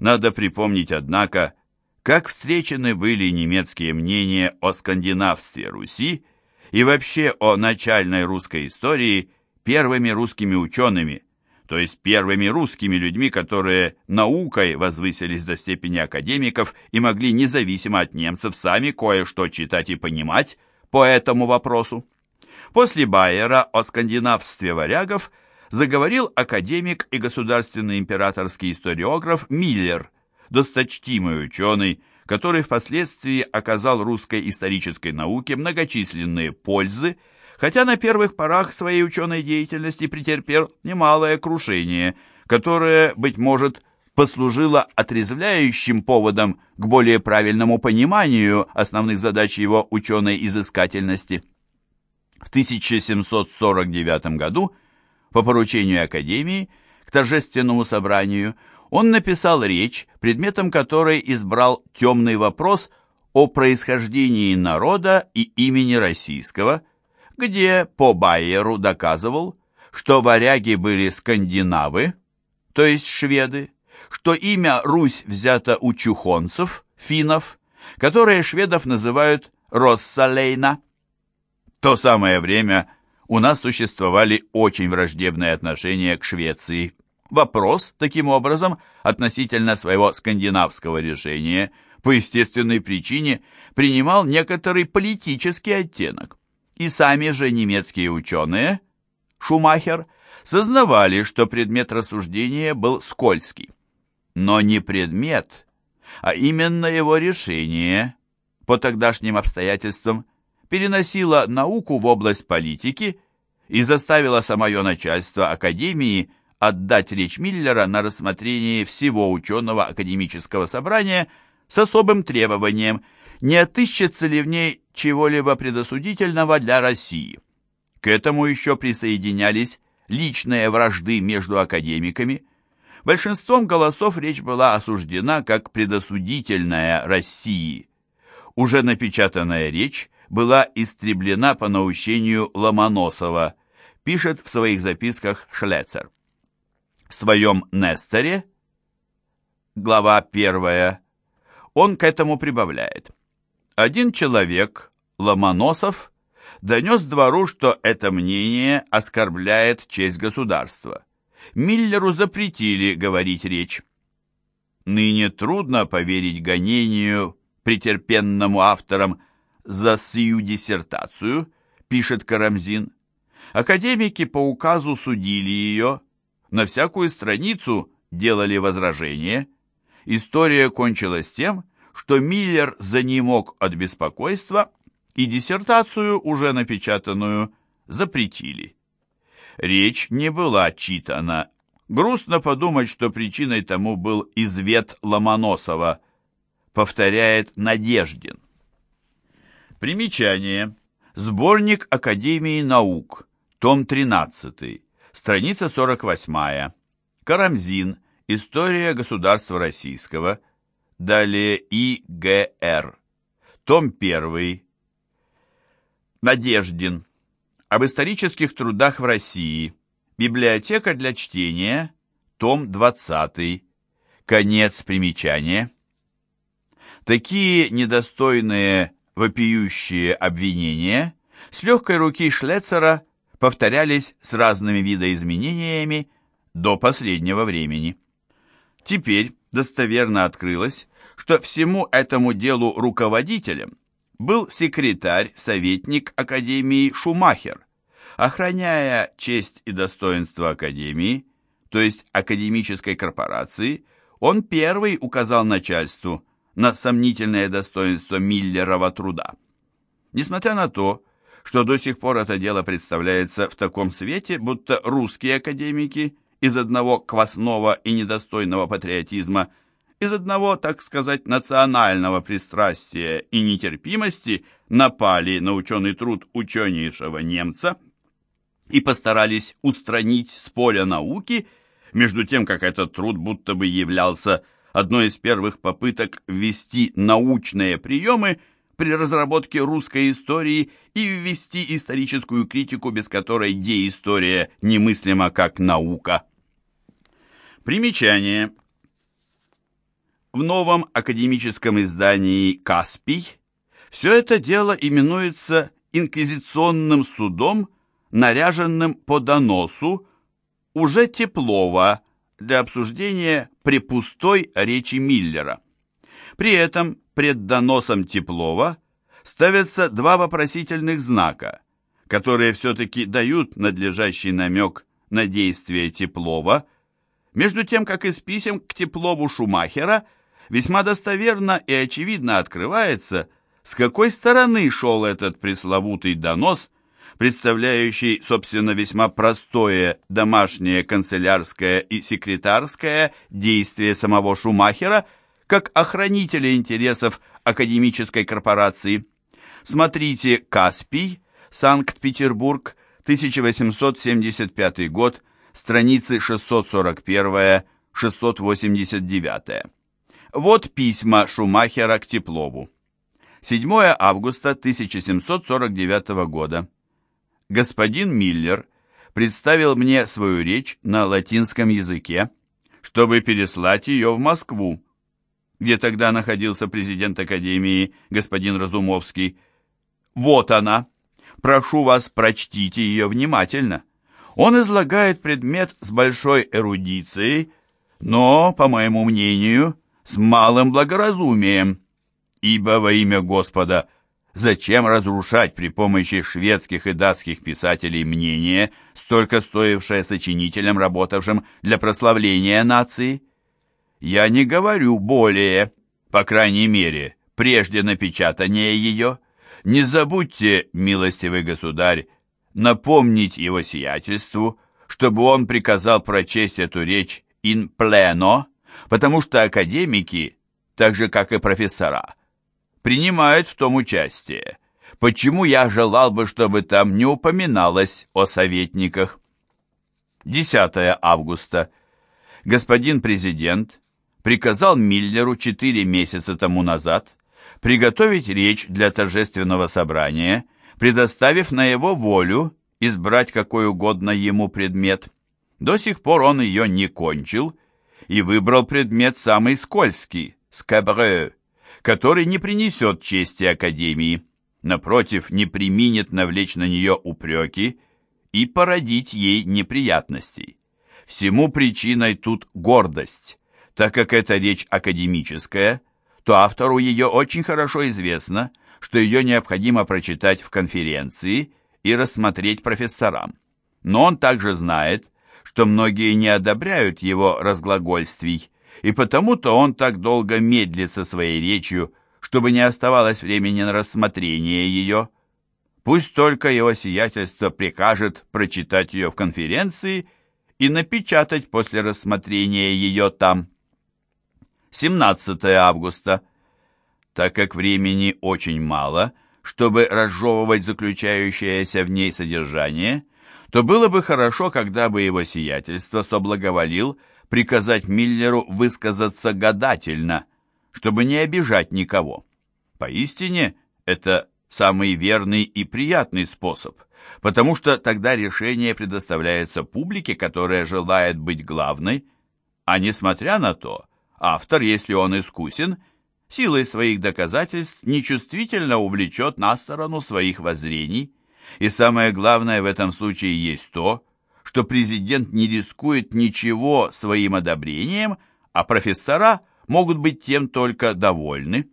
Надо припомнить, однако, как встречены были немецкие мнения о скандинавстве Руси и вообще о начальной русской истории первыми русскими учеными, то есть первыми русскими людьми, которые наукой возвысились до степени академиков и могли независимо от немцев сами кое-что читать и понимать по этому вопросу. После Байера о скандинавстве варягов заговорил академик и государственный императорский историограф Миллер, досточтимый ученый, который впоследствии оказал русской исторической науке многочисленные пользы, хотя на первых порах своей ученой деятельности претерпел немалое крушение, которое, быть может, послужило отрезвляющим поводом к более правильному пониманию основных задач его ученой изыскательности. В 1749 году по поручению Академии к торжественному собранию он написал речь, предметом которой избрал темный вопрос о происхождении народа и имени российского – где по Байеру доказывал, что варяги были скандинавы, то есть шведы, что имя Русь взято у чухонцев, финнов, которые шведов называют Россалейна. В то самое время у нас существовали очень враждебные отношения к Швеции. Вопрос, таким образом, относительно своего скандинавского решения, по естественной причине, принимал некоторый политический оттенок и сами же немецкие ученые, Шумахер, сознавали, что предмет рассуждения был скользкий. Но не предмет, а именно его решение по тогдашним обстоятельствам переносило науку в область политики и заставило самое начальство Академии отдать речь Миллера на рассмотрение всего ученого академического собрания с особым требованием – не отыщется ли в ней чего-либо предосудительного для России. К этому еще присоединялись личные вражды между академиками. Большинством голосов речь была осуждена как предосудительная России. Уже напечатанная речь была истреблена по наущению Ломоносова, пишет в своих записках Шлецер. В своем Несторе, глава 1, он к этому прибавляет – один человек, Ломоносов, донес двору, что это мнение оскорбляет честь государства. Миллеру запретили говорить речь. Ныне трудно поверить гонению, претерпенному авторам за сию диссертацию, пишет Карамзин. Академики по указу судили ее, на всякую страницу делали возражения. История кончилась тем, что Миллер занемог от беспокойства, и диссертацию, уже напечатанную, запретили. Речь не была читана. Грустно подумать, что причиной тому был извет Ломоносова, повторяет Надеждин. Примечание. Сборник Академии наук, том 13, страница 48. Карамзин. История государства российского. Далее ИГР. Том 1. Надеждин. Об исторических трудах в России. Библиотека для чтения. Том 20. Конец примечания. Такие недостойные, вопиющие обвинения с легкой руки Шлецера повторялись с разными видоизменениями до последнего времени. Теперь достоверно открылось, что всему этому делу руководителем был секретарь, советник Академии Шумахер, охраняя честь и достоинство Академии, то есть академической корпорации, он первый указал начальству на сомнительное достоинство Миллерова труда. Несмотря на то, что до сих пор это дело представляется в таком свете, будто русские академики из одного квасного и недостойного патриотизма – из одного, так сказать, национального пристрастия и нетерпимости напали на ученый труд ученейшего немца и постарались устранить с поля науки, между тем, как этот труд будто бы являлся одной из первых попыток ввести научные приемы при разработке русской истории и ввести историческую критику, без которой деистория немыслима как наука. Примечание. В новом академическом издании «Каспий» все это дело именуется инквизиционным судом, наряженным по доносу, уже Теплова для обсуждения препустой речи Миллера. При этом пред доносом Теплова ставятся два вопросительных знака, которые все-таки дают надлежащий намек на действие Теплова, между тем, как из писем к Теплову Шумахера весьма достоверно и очевидно открывается, с какой стороны шел этот пресловутый донос, представляющий, собственно, весьма простое домашнее канцелярское и секретарское действие самого Шумахера как охранителя интересов академической корпорации. Смотрите «Каспий», Санкт-Петербург, 1875 год, страницы 641-689. Вот письма Шумахера к Теплову. 7 августа 1749 года. Господин Миллер представил мне свою речь на латинском языке, чтобы переслать ее в Москву, где тогда находился президент Академии господин Разумовский. Вот она. Прошу вас, прочтите ее внимательно. Он излагает предмет с большой эрудицией, но, по моему мнению, с малым благоразумием. Ибо во имя Господа зачем разрушать при помощи шведских и датских писателей мнение, столько стоившее сочинителям, работавшим для прославления нации? Я не говорю более, по крайней мере, прежде напечатания ее. Не забудьте, милостивый государь, напомнить его сиятельству, чтобы он приказал прочесть эту речь in pleno, потому что академики, так же как и профессора, принимают в том участие. Почему я желал бы, чтобы там не упоминалось о советниках? 10 августа. Господин президент приказал Миллеру четыре месяца тому назад приготовить речь для торжественного собрания, предоставив на его волю избрать какой угодно ему предмет. До сих пор он ее не кончил и выбрал предмет самый скользкий – скабре, который не принесет чести Академии, напротив, не применит навлечь на нее упреки и породить ей неприятностей. Всему причиной тут гордость, так как эта речь академическая, то автору ее очень хорошо известно, что ее необходимо прочитать в конференции и рассмотреть профессорам. Но он также знает, что многие не одобряют его разглагольствий, и потому-то он так долго медлит со своей речью, чтобы не оставалось времени на рассмотрение ее. Пусть только его сиятельство прикажет прочитать ее в конференции и напечатать после рассмотрения ее там. 17 августа. Так как времени очень мало, чтобы разжевывать заключающееся в ней содержание, то было бы хорошо, когда бы его сиятельство соблаговолил приказать Миллеру высказаться гадательно, чтобы не обижать никого. Поистине, это самый верный и приятный способ, потому что тогда решение предоставляется публике, которая желает быть главной, а несмотря на то, Автор, если он искусен, силой своих доказательств нечувствительно увлечет на сторону своих воззрений. И самое главное в этом случае есть то, что президент не рискует ничего своим одобрением, а профессора могут быть тем только довольны.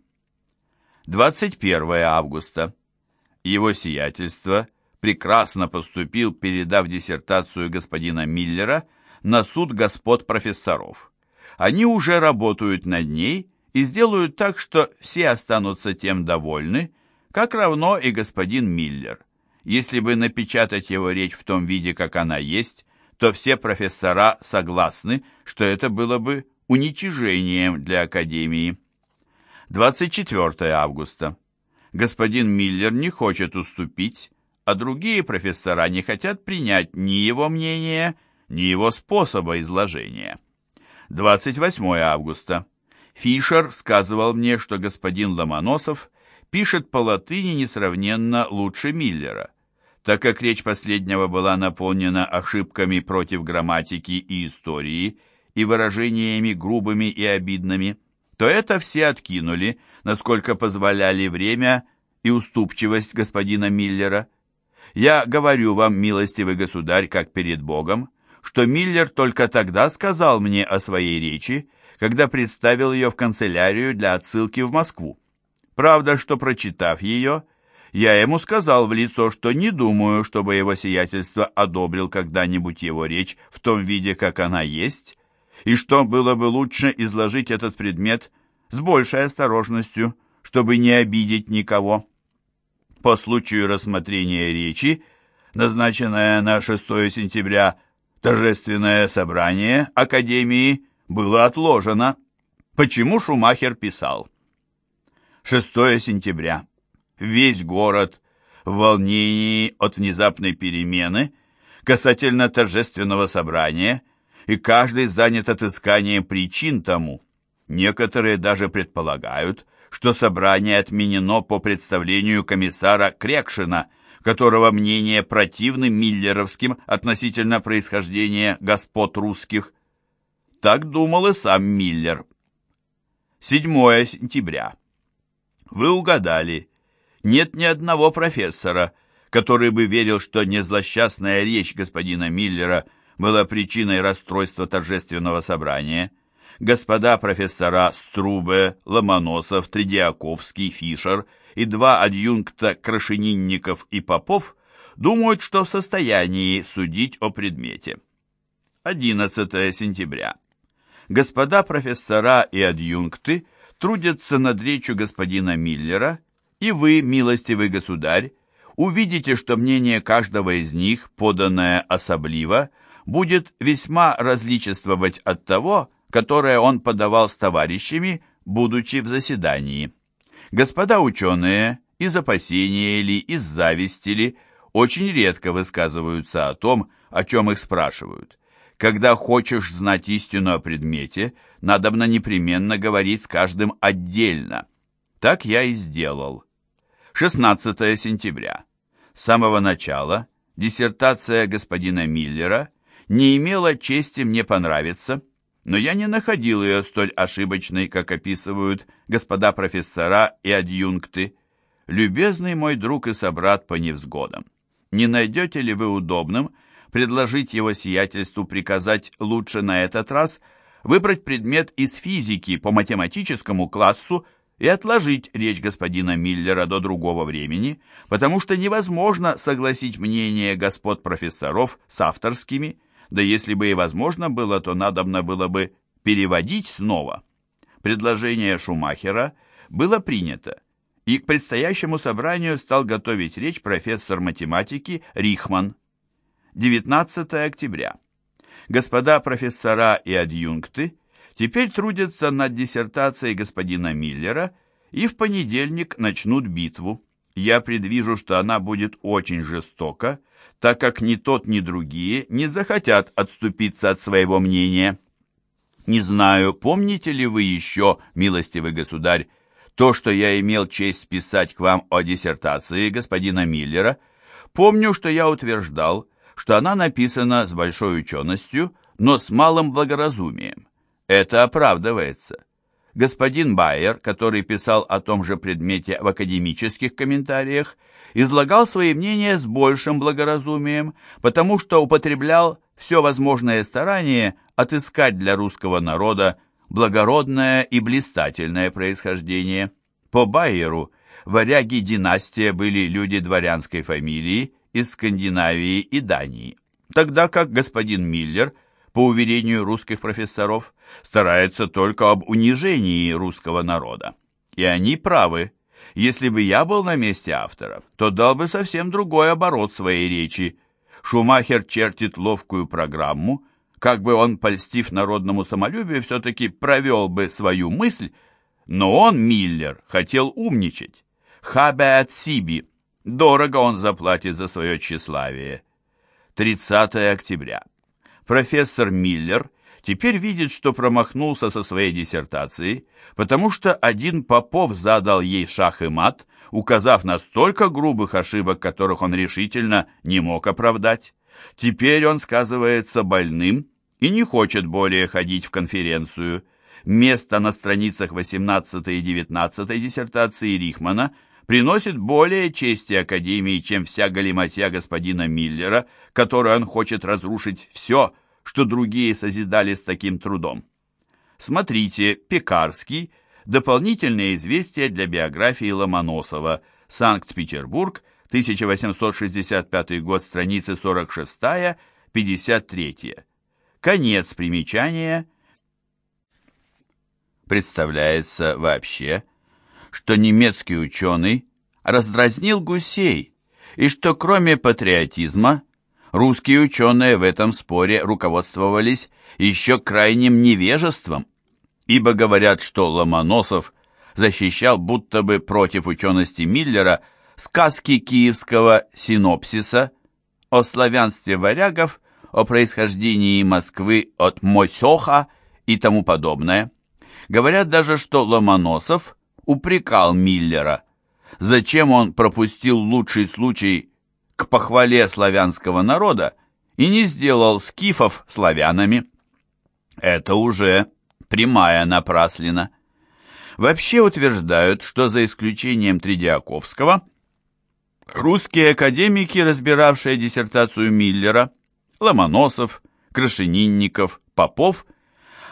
21 августа. Его сиятельство прекрасно поступил, передав диссертацию господина Миллера на суд господ профессоров. Они уже работают над ней и сделают так, что все останутся тем довольны, как равно и господин Миллер. Если бы напечатать его речь в том виде, как она есть, то все профессора согласны, что это было бы уничижением для Академии. 24 августа. Господин Миллер не хочет уступить, а другие профессора не хотят принять ни его мнения, ни его способа изложения. 28 августа. Фишер сказывал мне, что господин Ломоносов пишет по латыни несравненно лучше Миллера. Так как речь последнего была наполнена ошибками против грамматики и истории и выражениями грубыми и обидными, то это все откинули, насколько позволяли время и уступчивость господина Миллера. Я говорю вам, милостивый государь, как перед Богом, что Миллер только тогда сказал мне о своей речи, когда представил ее в канцелярию для отсылки в Москву. Правда, что прочитав ее, я ему сказал в лицо, что не думаю, чтобы его сиятельство одобрил когда-нибудь его речь в том виде, как она есть, и что было бы лучше изложить этот предмет с большей осторожностью, чтобы не обидеть никого. По случаю рассмотрения речи, назначенное на 6 сентября торжественное собрание Академии было отложено. Почему Шумахер писал? 6 сентября. Весь город в волнении от внезапной перемены касательно торжественного собрания – и каждый занят отысканием причин тому. Некоторые даже предполагают, что собрание отменено по представлению комиссара Крекшина, которого мнение противны миллеровским относительно происхождения господ русских. Так думал и сам Миллер. 7 сентября. Вы угадали. Нет ни одного профессора, который бы верил, что незлосчастная речь господина Миллера – была причиной расстройства торжественного собрания, господа профессора Струбе, Ломоносов, Тридиаковский, Фишер и два адъюнкта Крашенинников и Попов думают, что в состоянии судить о предмете. 11 сентября. Господа профессора и адъюнкты трудятся над речью господина Миллера, и вы, милостивый государь, увидите, что мнение каждого из них, поданное особливо, будет весьма различествовать от того, которое он подавал с товарищами, будучи в заседании. Господа ученые, из опасения или из зависти ли, очень редко высказываются о том, о чем их спрашивают. Когда хочешь знать истину о предмете, надобно непременно говорить с каждым отдельно. Так я и сделал. 16 сентября. С самого начала диссертация господина Миллера не имела чести мне понравиться, но я не находил ее столь ошибочной, как описывают господа профессора и адъюнкты. Любезный мой друг и собрат по невзгодам, не найдете ли вы удобным предложить его сиятельству приказать лучше на этот раз выбрать предмет из физики по математическому классу и отложить речь господина Миллера до другого времени, потому что невозможно согласить мнение господ профессоров с авторскими, да если бы и возможно было, то надобно было бы переводить снова. Предложение Шумахера было принято, и к предстоящему собранию стал готовить речь профессор математики Рихман. 19 октября. Господа профессора и адъюнкты теперь трудятся над диссертацией господина Миллера и в понедельник начнут битву. Я предвижу, что она будет очень жестока, так как ни тот, ни другие не захотят отступиться от своего мнения. Не знаю, помните ли вы еще, милостивый государь, то, что я имел честь писать к вам о диссертации господина Миллера? Помню, что я утверждал, что она написана с большой ученостью, но с малым благоразумием. Это оправдывается. Господин Байер, который писал о том же предмете в академических комментариях, излагал свои мнения с большим благоразумием, потому что употреблял все возможное старание отыскать для русского народа благородное и блистательное происхождение. По Байеру варяги династия были люди дворянской фамилии из Скандинавии и Дании, тогда как господин Миллер, по уверению русских профессоров, старается только об унижении русского народа. И они правы. Если бы я был на месте автора, то дал бы совсем другой оборот своей речи. Шумахер чертит ловкую программу, как бы он, польстив народному самолюбию, все-таки провел бы свою мысль, но он, Миллер, хотел умничать. Хабе от Сиби. Дорого он заплатит за свое тщеславие. 30 октября. Профессор Миллер теперь видит, что промахнулся со своей диссертацией, потому что один Попов задал ей шах и мат, указав на столько грубых ошибок, которых он решительно не мог оправдать. Теперь он сказывается больным и не хочет более ходить в конференцию. Место на страницах 18 и 19 диссертации Рихмана приносит более чести Академии, чем вся галиматья господина Миллера, которой он хочет разрушить все, что другие созидали с таким трудом. Смотрите «Пекарский. Дополнительные известия для биографии Ломоносова. Санкт-Петербург. 1865 год. Страницы 46-53. Конец примечания. Представляется вообще, что немецкий ученый раздразнил гусей, и что кроме патриотизма русские ученые в этом споре руководствовались еще крайним невежеством, ибо говорят, что Ломоносов защищал будто бы против учености Миллера сказки киевского синопсиса о славянстве варягов о происхождении Москвы от Мосеха и тому подобное. Говорят даже, что Ломоносов упрекал Миллера, зачем он пропустил лучший случай к похвале славянского народа и не сделал скифов славянами. Это уже прямая напраслина. Вообще утверждают, что за исключением Тридиаковского, русские академики, разбиравшие диссертацию Миллера, Ломоносов, Крашенинников, Попов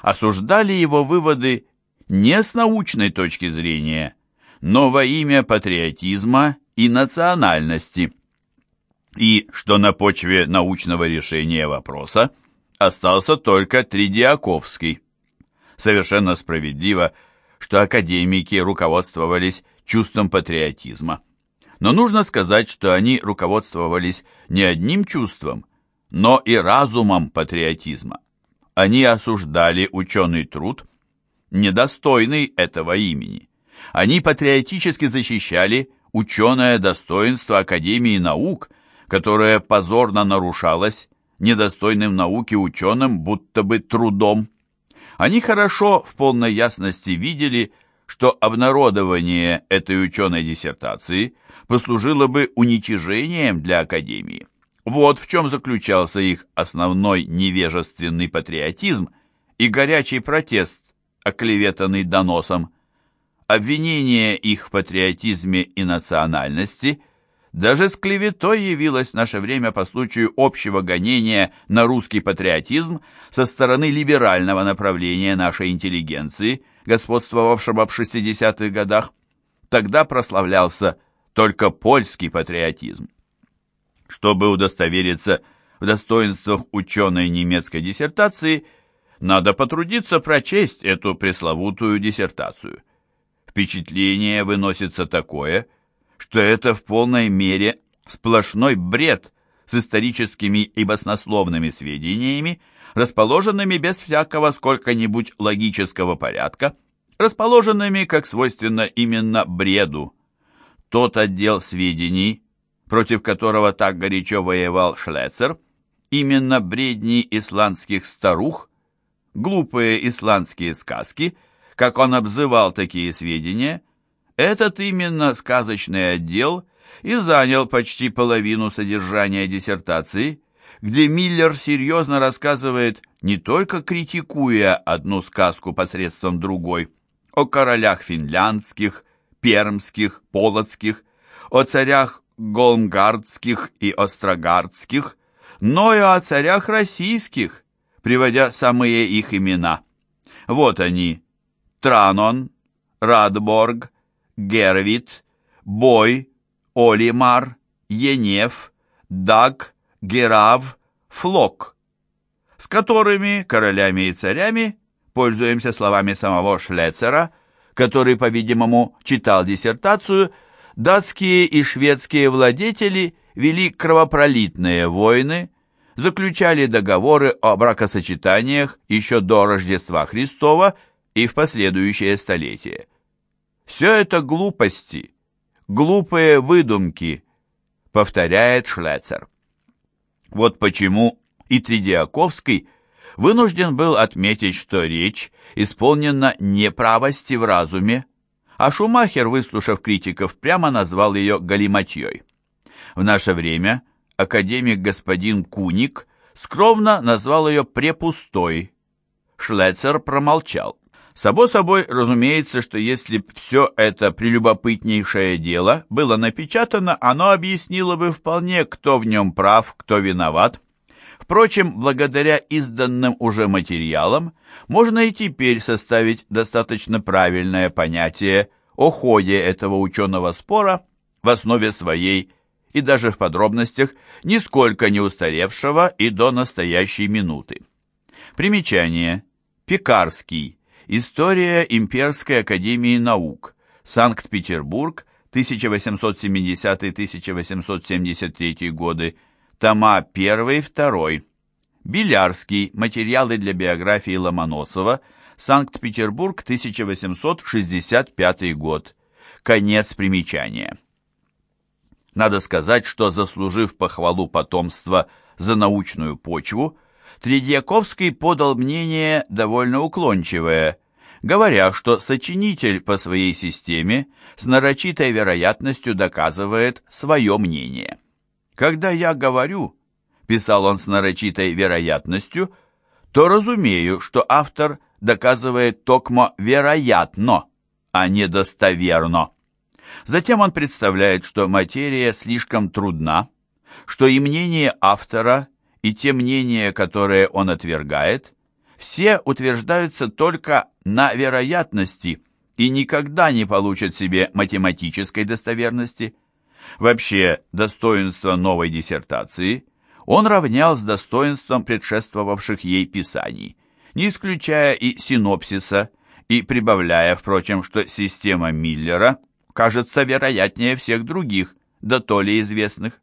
осуждали его выводы не с научной точки зрения, но во имя патриотизма и национальности. И что на почве научного решения вопроса остался только Тридиаковский. Совершенно справедливо, что академики руководствовались чувством патриотизма. Но нужно сказать, что они руководствовались не одним чувством – но и разумом патриотизма. Они осуждали ученый труд, недостойный этого имени. Они патриотически защищали ученое достоинство Академии наук, которое позорно нарушалось недостойным науки ученым будто бы трудом. Они хорошо в полной ясности видели, что обнародование этой ученой диссертации послужило бы уничижением для Академии. Вот в чем заключался их основной невежественный патриотизм и горячий протест, оклеветанный доносом. Обвинение их в патриотизме и национальности даже с клеветой явилось в наше время по случаю общего гонения на русский патриотизм со стороны либерального направления нашей интеллигенции, господствовавшего в 60-х годах. Тогда прославлялся только польский патриотизм. Чтобы удостовериться в достоинствах ученой немецкой диссертации, надо потрудиться прочесть эту пресловутую диссертацию. Впечатление выносится такое, что это в полной мере сплошной бред с историческими и баснословными сведениями, расположенными без всякого сколько-нибудь логического порядка, расположенными, как свойственно именно бреду. Тот отдел сведений, против которого так горячо воевал Шлецер, именно бредни исландских старух, глупые исландские сказки, как он обзывал такие сведения, этот именно сказочный отдел и занял почти половину содержания диссертации, где Миллер серьезно рассказывает, не только критикуя одну сказку посредством другой, о королях финляндских, пермских, полоцких, о царях голмгардских и острогардских, но и о царях российских, приводя самые их имена. Вот они – Транон, Радборг, Гервит, Бой, Олимар, Енев, Даг, Герав, Флок, с которыми, королями и царями, пользуемся словами самого Шлецера, который, по-видимому, читал диссертацию – датские и шведские владетели вели кровопролитные войны, заключали договоры о бракосочетаниях еще до Рождества Христова и в последующее столетие. Все это глупости, глупые выдумки, повторяет Шлецер. Вот почему и Тридиаковский вынужден был отметить, что речь исполнена неправости в разуме, а Шумахер, выслушав критиков, прямо назвал ее галиматьей. В наше время академик господин Куник скромно назвал ее препустой. Шлецер промолчал. Само собой, разумеется, что если б все это прелюбопытнейшее дело было напечатано, оно объяснило бы вполне, кто в нем прав, кто виноват. Впрочем, благодаря изданным уже материалам, можно и теперь составить достаточно правильное понятие о ходе этого ученого спора в основе своей и даже в подробностях нисколько не устаревшего и до настоящей минуты. Примечание. Пекарский. История Имперской академии наук. Санкт-Петербург, 1870-1873 годы. Тома 1-2. Белярский. Материалы для биографии Ломоносова. Санкт-Петербург, 1865 год. Конец примечания. Надо сказать, что, заслужив похвалу потомства за научную почву, Тредьяковский подал мнение довольно уклончивое, говоря, что сочинитель по своей системе с нарочитой вероятностью доказывает свое мнение. «Когда я говорю», — писал он с нарочитой вероятностью, то разумею, что автор доказывает токмо вероятно, а не достоверно. Затем он представляет, что материя слишком трудна, что и мнение автора, и те мнения, которые он отвергает, все утверждаются только на вероятности и никогда не получат себе математической достоверности. Вообще, достоинство новой диссертации он равнял с достоинством предшествовавших ей писаний, не исключая и синопсиса, и прибавляя, впрочем, что система Миллера кажется вероятнее всех других, да то ли известных,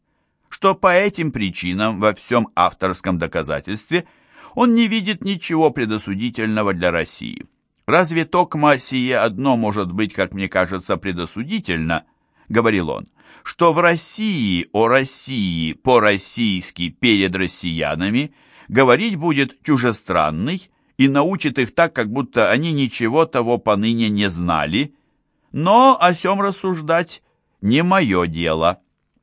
что по этим причинам во всем авторском доказательстве он не видит ничего предосудительного для России. «Разве токма сие одно может быть, как мне кажется, предосудительно?» — говорил он, что в России о России по-российски перед россиянами говорить будет чужестранный и научит их так, как будто они ничего того поныне не знали, но о сем рассуждать не мое дело.